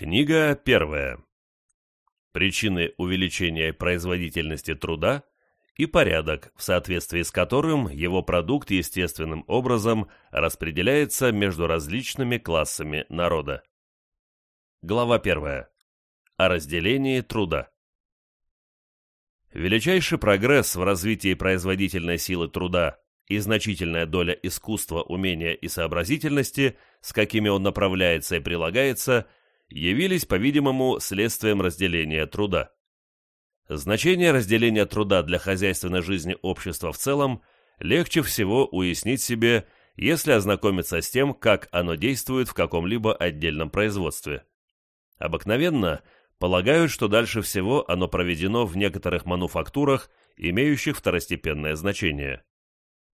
Книга первая. Причины увеличения производительности труда и порядок, в соответствии с которым его продукт естественным образом распределяется между различными классами народа. Глава первая. О разделении труда. Величайший прогресс в развитии производительной силы труда и значительная доля искусства, умения и сообразительности, с какими он направляется и прилагается – явились, по-видимому, следствием разделения труда. Значение разделения труда для хозяйственной жизни общества в целом легче всего уяснить себе, если ознакомиться с тем, как оно действует в каком-либо отдельном производстве. Обыкновенно полагают, что дальше всего оно проведено в некоторых мануфактурах, имеющих второстепенное значение.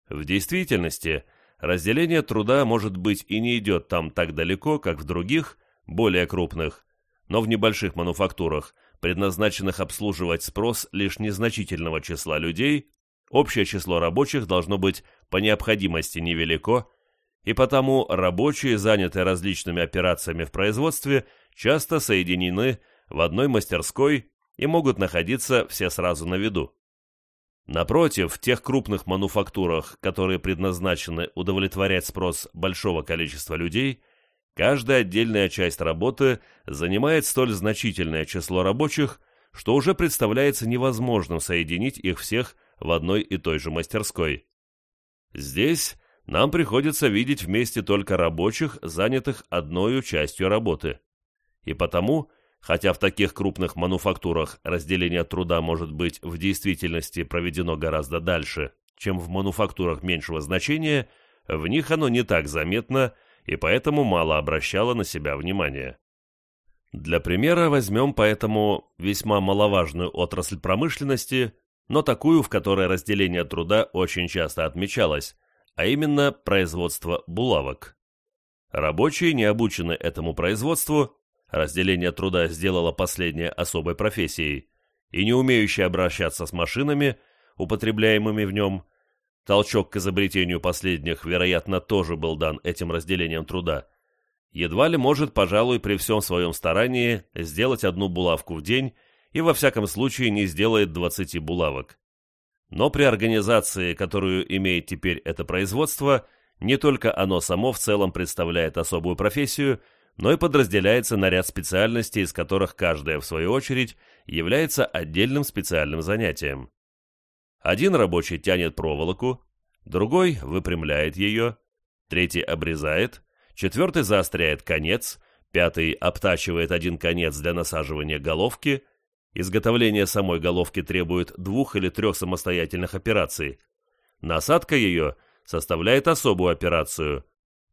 В действительности, разделение труда, может быть, и не идет там так далеко, как в других, более крупных, но в небольших мануфактурах, предназначенных обслуживать спрос лишь незначительного числа людей, общее число рабочих должно быть по необходимости невелико, и потому рабочие, занятые различными операциями в производстве, часто соединены в одной мастерской и могут находиться все сразу на виду. Напротив, в тех крупных мануфактурах, которые предназначены удовлетворять спрос большого количества людей, Каждая отдельная часть работы занимает столь значительное число рабочих, что уже представляется невозможным соединить их всех в одной и той же мастерской. Здесь нам приходится видеть вместе только рабочих, занятых одной частью работы. И потому, хотя в таких крупных мануфактурах разделение труда может быть в действительности проведено гораздо дальше, чем в мануфактурах меньшего значения, в них оно не так заметно, и поэтому мало обращала на себя внимания. Для примера возьмем поэтому весьма маловажную отрасль промышленности, но такую, в которой разделение труда очень часто отмечалось, а именно производство булавок. Рабочие, не обучены этому производству, разделение труда сделало последнее особой профессией, и не умеющие обращаться с машинами, употребляемыми в нем, Толчок к изобретению последних, вероятно, тоже был дан этим разделением труда. Едва ли может, пожалуй, при всем своем старании сделать одну булавку в день и во всяком случае не сделает 20 булавок. Но при организации, которую имеет теперь это производство, не только оно само в целом представляет особую профессию, но и подразделяется на ряд специальностей, из которых каждая, в свою очередь, является отдельным специальным занятием. Один рабочий тянет проволоку, другой выпрямляет ее, третий обрезает, четвертый заостряет конец, пятый обтачивает один конец для насаживания головки, изготовление самой головки требует двух или трех самостоятельных операций, насадка ее составляет особую операцию,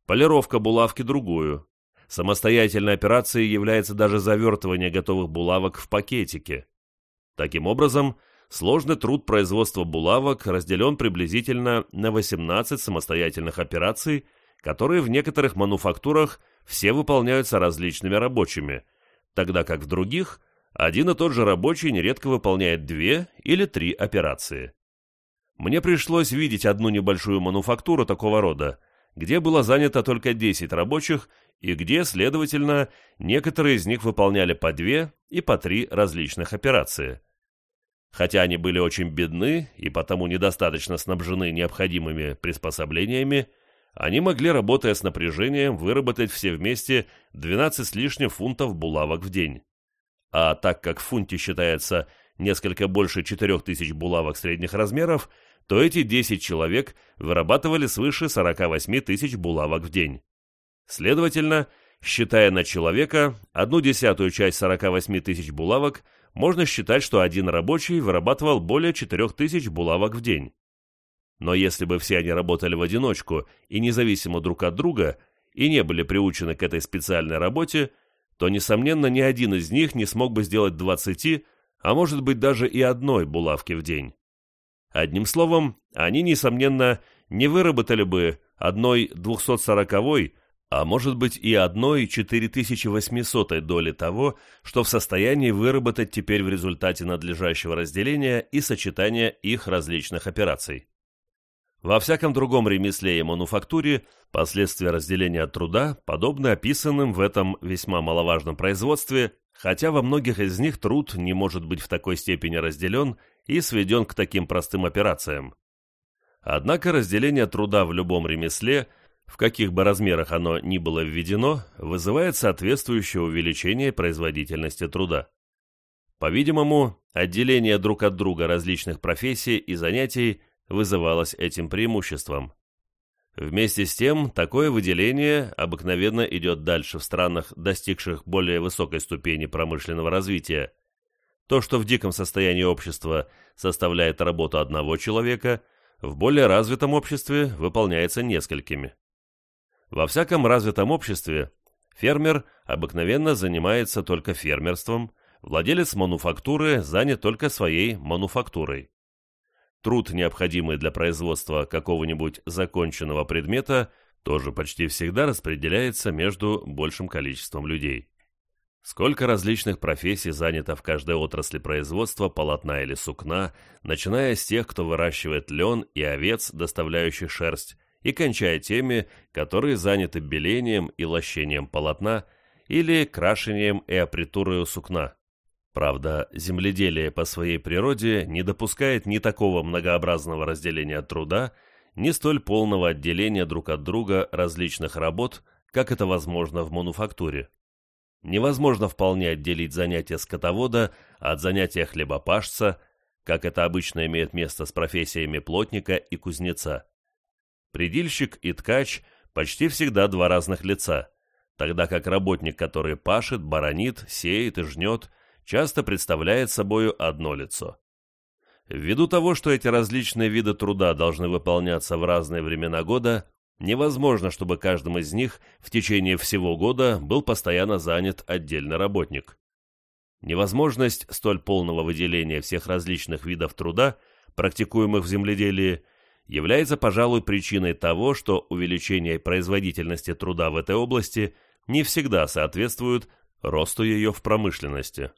полировка булавки другую, самостоятельной операцией является даже завертывание готовых булавок в пакетике. Таким образом, сложный труд производства булавок разделен приблизительно на 18 самостоятельных операций, которые в некоторых мануфактурах все выполняются различными рабочими, тогда как в других один и тот же рабочий нередко выполняет две или три операции. Мне пришлось видеть одну небольшую мануфактуру такого рода, где было занято только 10 рабочих и где, следовательно, некоторые из них выполняли по две и по три различных операции. Хотя они были очень бедны и потому недостаточно снабжены необходимыми приспособлениями, они могли, работая с напряжением, выработать все вместе 12 с лишним фунтов булавок в день. А так как в фунте считается несколько больше 4000 булавок средних размеров, то эти 10 человек вырабатывали свыше 48 тысяч булавок в день. Следовательно, считая на человека, одну десятую часть 48 тысяч булавок – можно считать, что один рабочий вырабатывал более 4000 булавок в день. Но если бы все они работали в одиночку и независимо друг от друга, и не были приучены к этой специальной работе, то, несомненно, ни один из них не смог бы сделать 20, а может быть даже и одной булавки в день. Одним словом, они, несомненно, не выработали бы одной 240 а может быть и одной 4800 доли того, что в состоянии выработать теперь в результате надлежащего разделения и сочетания их различных операций. Во всяком другом ремесле и мануфактуре последствия разделения труда подобны описанным в этом весьма маловажном производстве, хотя во многих из них труд не может быть в такой степени разделен и сведен к таким простым операциям. Однако разделение труда в любом ремесле, в каких бы размерах оно ни было введено, вызывает соответствующее увеличение производительности труда. По-видимому, отделение друг от друга различных профессий и занятий вызывалось этим преимуществом. Вместе с тем, такое выделение обыкновенно идет дальше в странах, достигших более высокой ступени промышленного развития. То, что в диком состоянии общества составляет работу одного человека, в более развитом обществе выполняется несколькими. Во всяком развитом обществе фермер обыкновенно занимается только фермерством, владелец мануфактуры занят только своей мануфактурой. Труд, необходимый для производства какого-нибудь законченного предмета, тоже почти всегда распределяется между большим количеством людей. Сколько различных профессий занято в каждой отрасли производства полотна или сукна, начиная с тех, кто выращивает лен и овец, доставляющих шерсть, и кончая теми, которые заняты белением и лощением полотна или крашением и апритурой сукна. Правда, земледелие по своей природе не допускает ни такого многообразного разделения труда, ни столь полного отделения друг от друга различных работ, как это возможно в мануфактуре. Невозможно вполне отделить занятия скотовода от занятия хлебопашца, как это обычно имеет место с профессиями плотника и кузнеца. Предильщик и ткач почти всегда два разных лица, тогда как работник, который пашет, баронит, сеет и жнет, часто представляет собою одно лицо. Ввиду того, что эти различные виды труда должны выполняться в разные времена года, невозможно, чтобы каждым из них в течение всего года был постоянно занят отдельный работник. Невозможность столь полного выделения всех различных видов труда, практикуемых в земледелии, является, пожалуй, причиной того, что увеличение производительности труда в этой области не всегда соответствует росту ее в промышленности.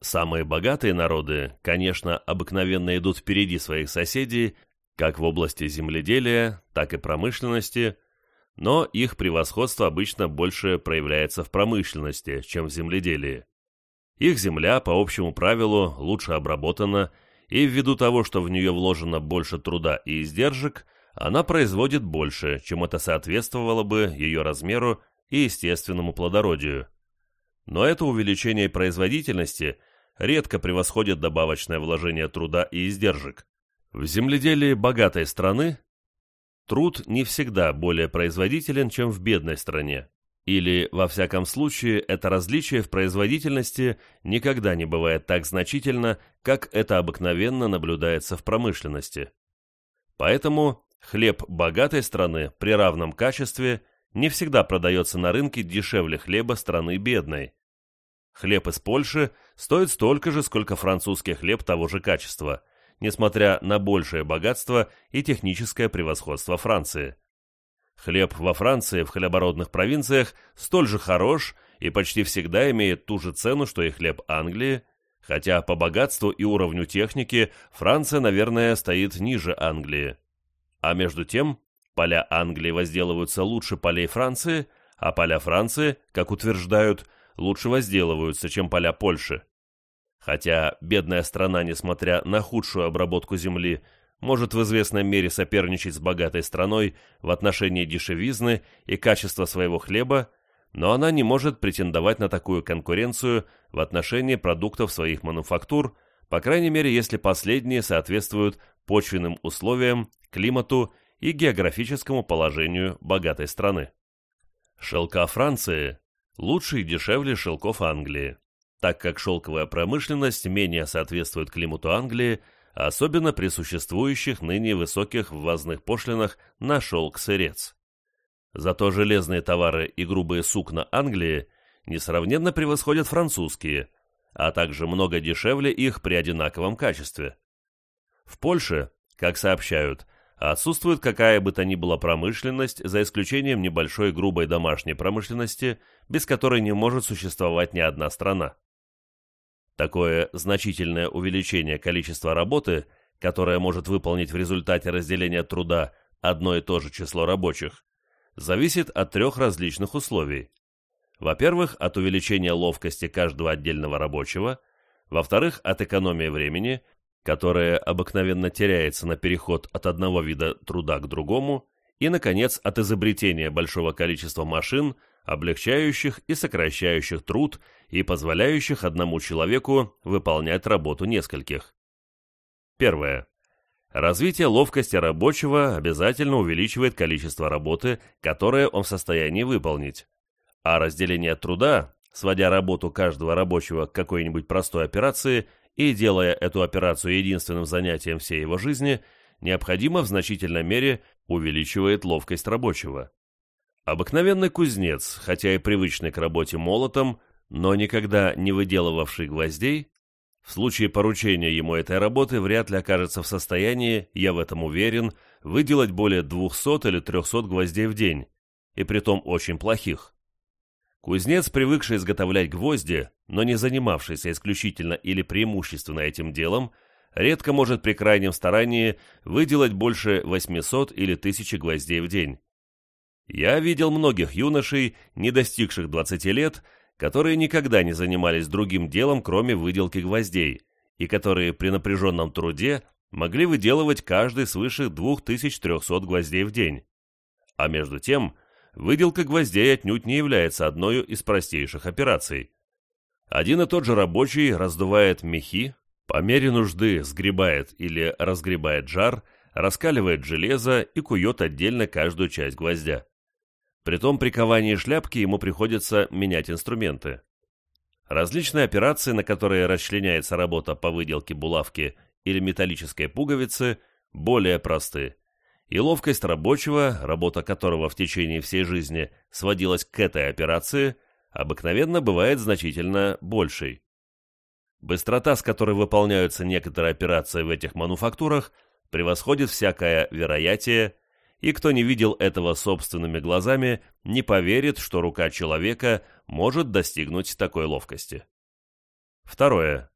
Самые богатые народы, конечно, обыкновенно идут впереди своих соседей, как в области земледелия, так и промышленности, но их превосходство обычно больше проявляется в промышленности, чем в земледелии. Их земля, по общему правилу, лучше обработана, и ввиду того, что в нее вложено больше труда и издержек, она производит больше, чем это соответствовало бы ее размеру и естественному плодородию. Но это увеличение производительности – редко превосходят добавочное вложение труда и издержек. В земледелии богатой страны труд не всегда более производителен, чем в бедной стране. Или, во всяком случае, это различие в производительности никогда не бывает так значительно, как это обыкновенно наблюдается в промышленности. Поэтому хлеб богатой страны при равном качестве не всегда продается на рынке дешевле хлеба страны бедной. Хлеб из Польши стоит столько же, сколько французский хлеб того же качества, несмотря на большее богатство и техническое превосходство Франции. Хлеб во Франции в хлебородных провинциях столь же хорош и почти всегда имеет ту же цену, что и хлеб Англии, хотя по богатству и уровню техники Франция, наверное, стоит ниже Англии. А между тем, поля Англии возделываются лучше полей Франции, а поля Франции, как утверждают, лучше возделываются, чем поля Польши. Хотя бедная страна, несмотря на худшую обработку земли, может в известной мере соперничать с богатой страной в отношении дешевизны и качества своего хлеба, но она не может претендовать на такую конкуренцию в отношении продуктов своих мануфактур, по крайней мере, если последние соответствуют почвенным условиям, климату и географическому положению богатой страны. Шелка Франции лучше и дешевле шелков Англии, так как шелковая промышленность менее соответствует климату Англии, особенно при существующих ныне высоких ввозных пошлинах на шелк-сырец. Зато железные товары и грубые сукна Англии несравненно превосходят французские, а также много дешевле их при одинаковом качестве. В Польше, как сообщают, Отсутствует какая бы то ни была промышленность, за исключением небольшой грубой домашней промышленности, без которой не может существовать ни одна страна. Такое значительное увеличение количества работы, которое может выполнить в результате разделения труда одно и то же число рабочих, зависит от трех различных условий. Во-первых, от увеличения ловкости каждого отдельного рабочего, во-вторых, от экономии времени, которое обыкновенно теряется на переход от одного вида труда к другому, и, наконец, от изобретения большого количества машин, облегчающих и сокращающих труд и позволяющих одному человеку выполнять работу нескольких. Первое. Развитие ловкости рабочего обязательно увеличивает количество работы, которое он в состоянии выполнить. А разделение труда, сводя работу каждого рабочего к какой-нибудь простой операции и делая эту операцию единственным занятием всей его жизни, необходимо в значительной мере увеличивает ловкость рабочего. Обыкновенный кузнец, хотя и привычный к работе молотом, но никогда не выделывавший гвоздей, в случае поручения ему этой работы вряд ли окажется в состоянии, я в этом уверен, выделать более 200 или 300 гвоздей в день, и притом очень плохих. Кузнец, привыкший изготовлять гвозди, но не занимавшийся исключительно или преимущественно этим делом, редко может при крайнем старании выделать больше 800 или 1000 гвоздей в день. Я видел многих юношей, не достигших 20 лет, которые никогда не занимались другим делом, кроме выделки гвоздей, и которые при напряженном труде могли выделывать каждый свыше 2300 гвоздей в день. А между тем, выделка гвоздей отнюдь не является одной из простейших операций. Один и тот же рабочий раздувает мехи, по мере нужды сгребает или разгребает жар, раскаливает железо и кует отдельно каждую часть гвоздя. При ковании шляпки ему приходится менять инструменты. Различные операции, на которые расчленяется работа по выделке булавки или металлической пуговицы, более просты. И ловкость рабочего, работа которого в течение всей жизни сводилась к этой операции, обыкновенно бывает значительно большей. Быстрота, с которой выполняются некоторые операции в этих мануфактурах, превосходит всякое вероятие и кто не видел этого собственными глазами, не поверит, что рука человека может достигнуть такой ловкости. Второе.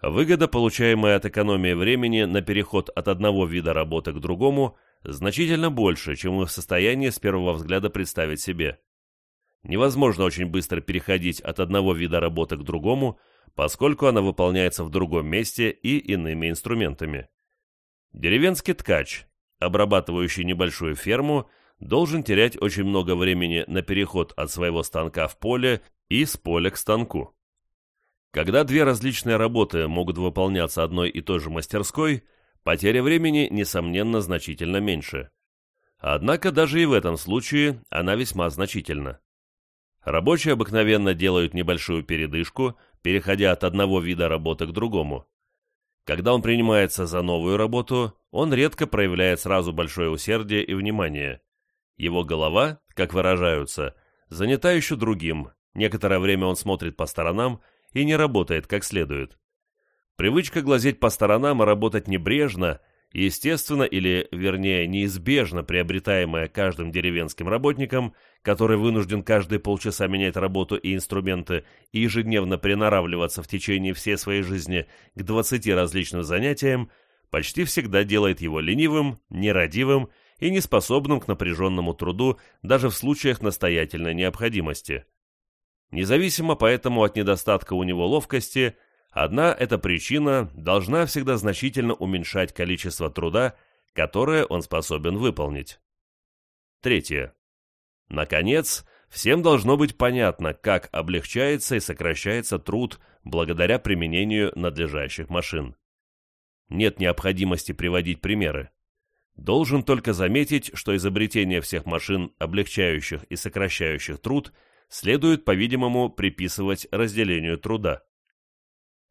Выгода, получаемая от экономии времени на переход от одного вида работы к другому, значительно больше, чем мы в состоянии с первого взгляда представить себе. Невозможно очень быстро переходить от одного вида работы к другому, поскольку она выполняется в другом месте и иными инструментами. Деревенский ткач, обрабатывающий небольшую ферму, должен терять очень много времени на переход от своего станка в поле и с поля к станку. Когда две различные работы могут выполняться одной и той же мастерской, потеря времени, несомненно, значительно меньше. Однако даже и в этом случае она весьма значительна. Рабочие обыкновенно делают небольшую передышку, переходя от одного вида работы к другому. Когда он принимается за новую работу, он редко проявляет сразу большое усердие и внимание. Его голова, как выражаются, занята еще другим, некоторое время он смотрит по сторонам и не работает как следует. Привычка глазеть по сторонам и работать небрежно, естественно или, вернее, неизбежно приобретаемая каждым деревенским работником, который вынужден каждые полчаса менять работу и инструменты и ежедневно приноравливаться в течение всей своей жизни к 20 различным занятиям, почти всегда делает его ленивым, нерадивым и неспособным к напряженному труду даже в случаях настоятельной необходимости. Независимо поэтому от недостатка у него ловкости, одна эта причина должна всегда значительно уменьшать количество труда, которое он способен выполнить. Третье. Наконец, всем должно быть понятно, как облегчается и сокращается труд благодаря применению надлежащих машин. Нет необходимости приводить примеры. Должен только заметить, что изобретение всех машин, облегчающих и сокращающих труд, следует, по-видимому, приписывать разделению труда.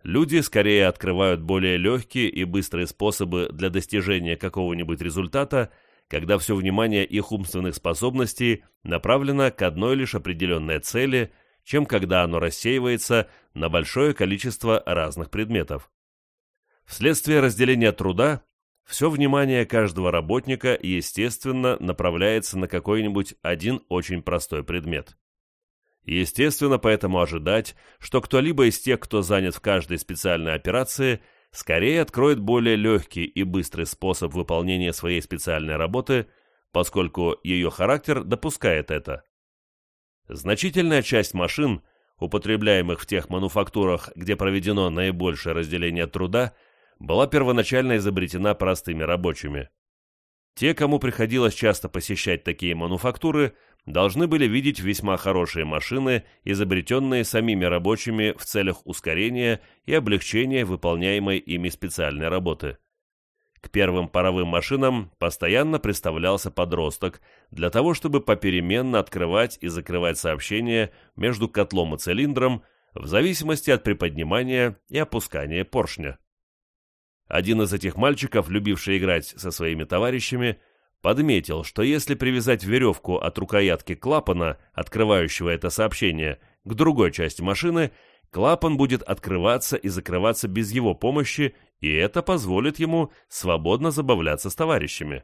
Люди скорее открывают более легкие и быстрые способы для достижения какого-нибудь результата, когда все внимание их умственных способностей направлено к одной лишь определенной цели, чем когда оно рассеивается на большое количество разных предметов. Вследствие разделения труда, все внимание каждого работника, естественно, направляется на какой-нибудь один очень простой предмет. Естественно, поэтому ожидать, что кто-либо из тех, кто занят в каждой специальной операции, скорее откроет более легкий и быстрый способ выполнения своей специальной работы, поскольку ее характер допускает это. Значительная часть машин, употребляемых в тех мануфактурах, где проведено наибольшее разделение труда, была первоначально изобретена простыми рабочими. Те, кому приходилось часто посещать такие мануфактуры, должны были видеть весьма хорошие машины, изобретенные самими рабочими в целях ускорения и облегчения выполняемой ими специальной работы. К первым паровым машинам постоянно представлялся подросток для того, чтобы попеременно открывать и закрывать сообщения между котлом и цилиндром в зависимости от приподнимания и опускания поршня. Один из этих мальчиков, любивший играть со своими товарищами, подметил, что если привязать веревку от рукоятки клапана, открывающего это сообщение, к другой части машины, клапан будет открываться и закрываться без его помощи, и это позволит ему свободно забавляться с товарищами.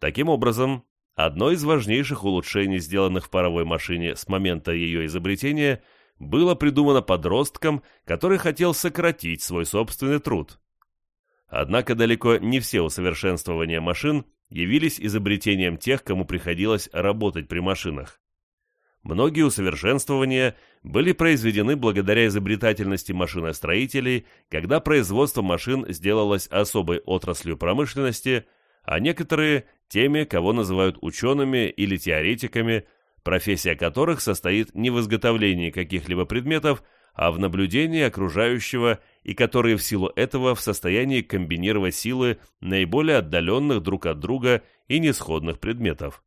Таким образом, одно из важнейших улучшений, сделанных в паровой машине с момента ее изобретения, было придумано подростком, который хотел сократить свой собственный труд. Однако далеко не все усовершенствования машин явились изобретением тех, кому приходилось работать при машинах. Многие усовершенствования были произведены благодаря изобретательности машиностроителей, когда производство машин сделалось особой отраслью промышленности, а некоторые – теми, кого называют учеными или теоретиками, профессия которых состоит не в изготовлении каких-либо предметов, а в наблюдении окружающего и которые в силу этого в состоянии комбинировать силы наиболее отдаленных друг от друга и несходных предметов.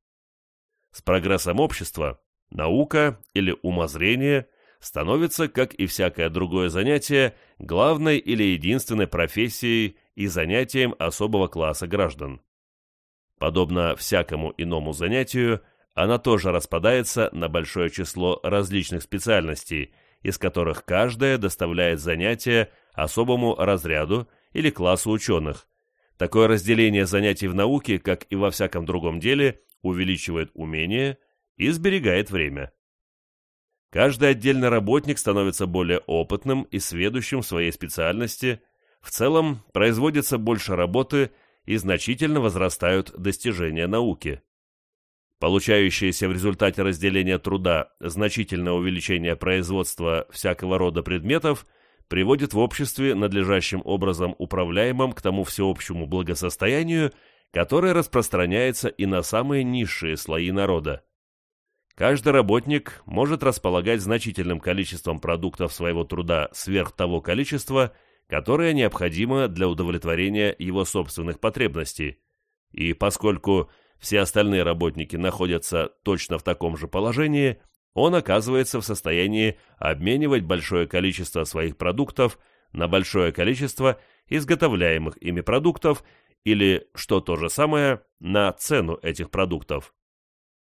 С прогрессом общества наука или умозрение становится, как и всякое другое занятие, главной или единственной профессией и занятием особого класса граждан. Подобно всякому иному занятию, она тоже распадается на большое число различных специальностей – из которых каждая доставляет занятия особому разряду или классу ученых. Такое разделение занятий в науке, как и во всяком другом деле, увеличивает умение и сберегает время. Каждый отдельный работник становится более опытным и сведущим в своей специальности, в целом производится больше работы и значительно возрастают достижения науки. Получающееся в результате разделения труда значительное увеличение производства всякого рода предметов приводит в обществе надлежащим образом управляемым к тому всеобщему благосостоянию, которое распространяется и на самые низшие слои народа. Каждый работник может располагать значительным количеством продуктов своего труда сверх того количества, которое необходимо для удовлетворения его собственных потребностей, и поскольку все остальные работники находятся точно в таком же положении, он оказывается в состоянии обменивать большое количество своих продуктов на большое количество изготовляемых ими продуктов или, что то же самое, на цену этих продуктов.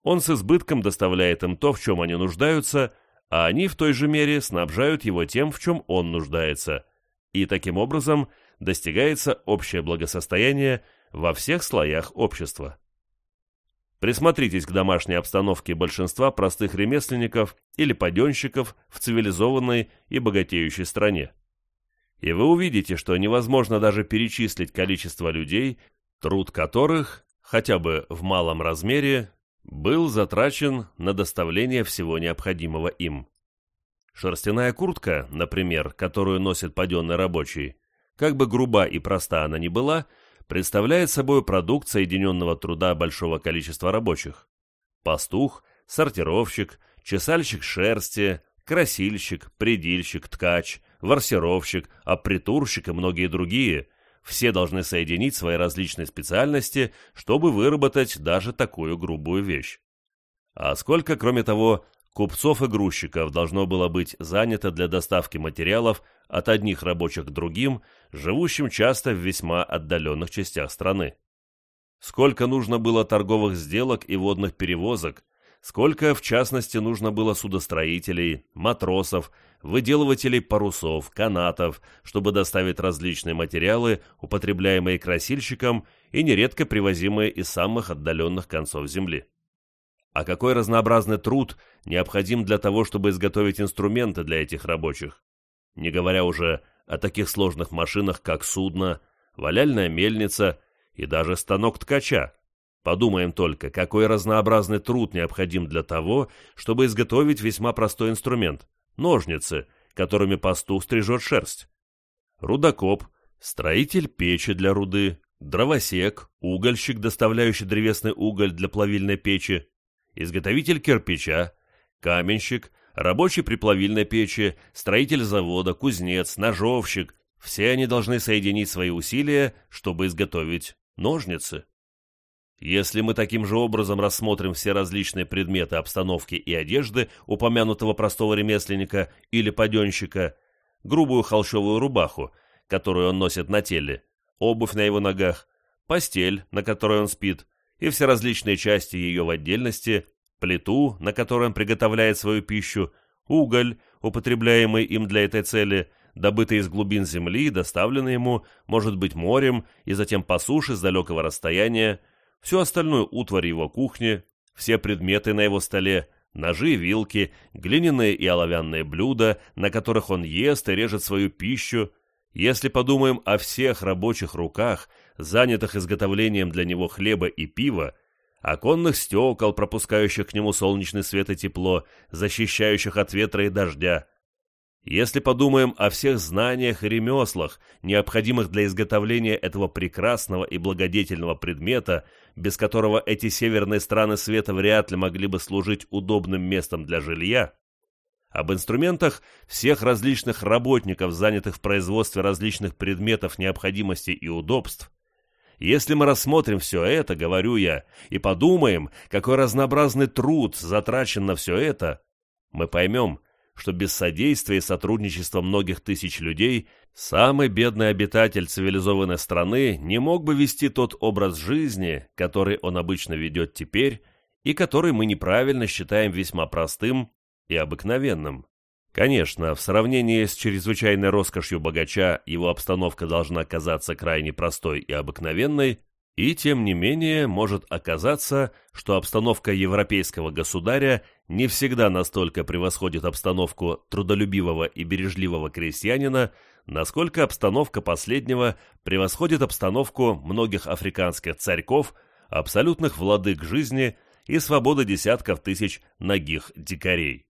Он с избытком доставляет им то, в чем они нуждаются, а они в той же мере снабжают его тем, в чем он нуждается, и таким образом достигается общее благосостояние во всех слоях общества. Присмотритесь к домашней обстановке большинства простых ремесленников или паденщиков в цивилизованной и богатеющей стране. И вы увидите, что невозможно даже перечислить количество людей, труд которых, хотя бы в малом размере, был затрачен на доставление всего необходимого им. Шерстяная куртка, например, которую носит паденный рабочий, как бы груба и проста она ни была, представляет собой продукт соединенного труда большого количества рабочих. Пастух, сортировщик, чесальщик шерсти, красильщик, предильщик, ткач, варсировщик, апритурщик и многие другие – все должны соединить свои различные специальности, чтобы выработать даже такую грубую вещь. А сколько, кроме того, купцов и грузчиков должно было быть занято для доставки материалов от одних рабочих к другим, живущим часто в весьма отдаленных частях страны. Сколько нужно было торговых сделок и водных перевозок, сколько, в частности, нужно было судостроителей, матросов, выделывателей парусов, канатов, чтобы доставить различные материалы, употребляемые красильщиком и нередко привозимые из самых отдаленных концов земли. А какой разнообразный труд необходим для того, чтобы изготовить инструменты для этих рабочих? Не говоря уже о таких сложных машинах, как судно, валяльная мельница и даже станок ткача. Подумаем только, какой разнообразный труд необходим для того, чтобы изготовить весьма простой инструмент – ножницы, которыми пастух стрижет шерсть. Рудокоп, строитель печи для руды, дровосек, угольщик, доставляющий древесный уголь для плавильной печи, изготовитель кирпича, каменщик, рабочий при плавильной печи, строитель завода, кузнец, ножовщик – все они должны соединить свои усилия, чтобы изготовить ножницы. Если мы таким же образом рассмотрим все различные предметы обстановки и одежды упомянутого простого ремесленника или паденщика, грубую холщовую рубаху, которую он носит на теле, обувь на его ногах, постель, на которой он спит, и все различные части ее в отдельности, плиту, на которой он приготовляет свою пищу, уголь, употребляемый им для этой цели, добытый из глубин земли, доставленный ему, может быть, морем и затем по суше с далекого расстояния, всю остальную утварь его кухни, все предметы на его столе, ножи, вилки, глиняные и оловянные блюда, на которых он ест и режет свою пищу, если подумаем о всех рабочих руках, занятых изготовлением для него хлеба и пива, оконных стекол, пропускающих к нему солнечный свет и тепло, защищающих от ветра и дождя, если подумаем о всех знаниях и ремеслах, необходимых для изготовления этого прекрасного и благодетельного предмета, без которого эти северные страны света вряд ли могли бы служить удобным местом для жилья, об инструментах всех различных работников, занятых в производстве различных предметов необходимости и удобств, если мы рассмотрим все это, говорю я, и подумаем, какой разнообразный труд затрачен на все это, мы поймем, что без содействия и сотрудничества многих тысяч людей самый бедный обитатель цивилизованной страны не мог бы вести тот образ жизни, который он обычно ведет теперь и который мы неправильно считаем весьма простым и обыкновенным. Конечно, в сравнении с чрезвычайной роскошью богача его обстановка должна казаться крайне простой и обыкновенной, и тем не менее может оказаться, что обстановка европейского государя не всегда настолько превосходит обстановку трудолюбивого и бережливого крестьянина, насколько обстановка последнего превосходит обстановку многих африканских царьков, абсолютных владык жизни и свободы десятков тысяч ногих дикарей.